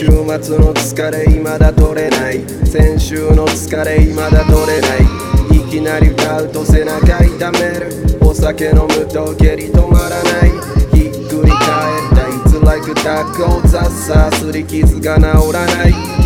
週末の疲れ未だ取れない。先週の疲れ未だ取れない。いきなり歌うと背中痛める。お酒飲むと蹴り止まらない。ひっくり返った。いつらくタックをザッサーすり傷が治らない。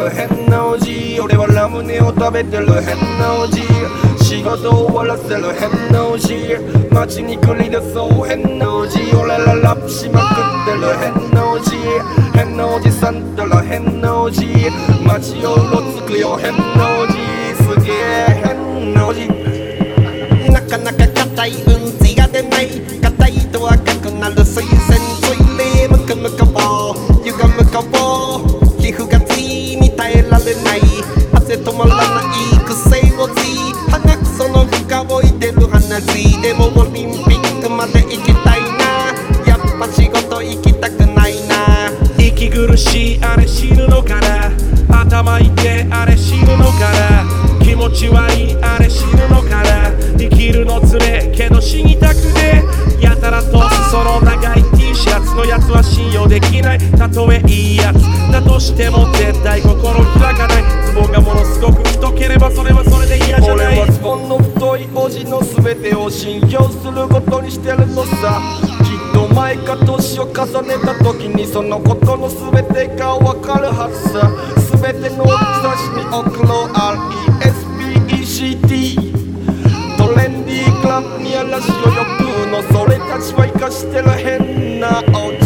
る変なおじ俺はラムネを食べてる変なおじ仕事を終わらせる変なおじ街に繰り出そう変なおじ俺らラップしまくってる変なおじ変なおじさんったら変なおじ街をうろつくよ変なおじすげえ変なおじなかなか硬いうんちが出ない硬いと赤くなる水洗まらない癖をつい鼻くその深をいてる話でもオリンピックまで行きたいな。やっぱ仕事行きたくないな。息苦しいあれ死ぬのかな頭痛いあれ死ぬのかな気持ち悪いあれ死ぬのかな生きるのつれけど死にたくね。やたらと裾の長い T シャツのやつは信用できない。たとえいいしても絶対心開かない。ズボンがものすごく太ければそれはそれで嫌じゃない。俺はズボンの太いおじの全てを信用することにしてるのさ。きっと前か年を重ねた時にそのことの全てがわかるはずさ。全ての差しに送ろう。RESPECT トレンディークラブに嵐を呼ぶのそれたちは生かしてる変なおじ。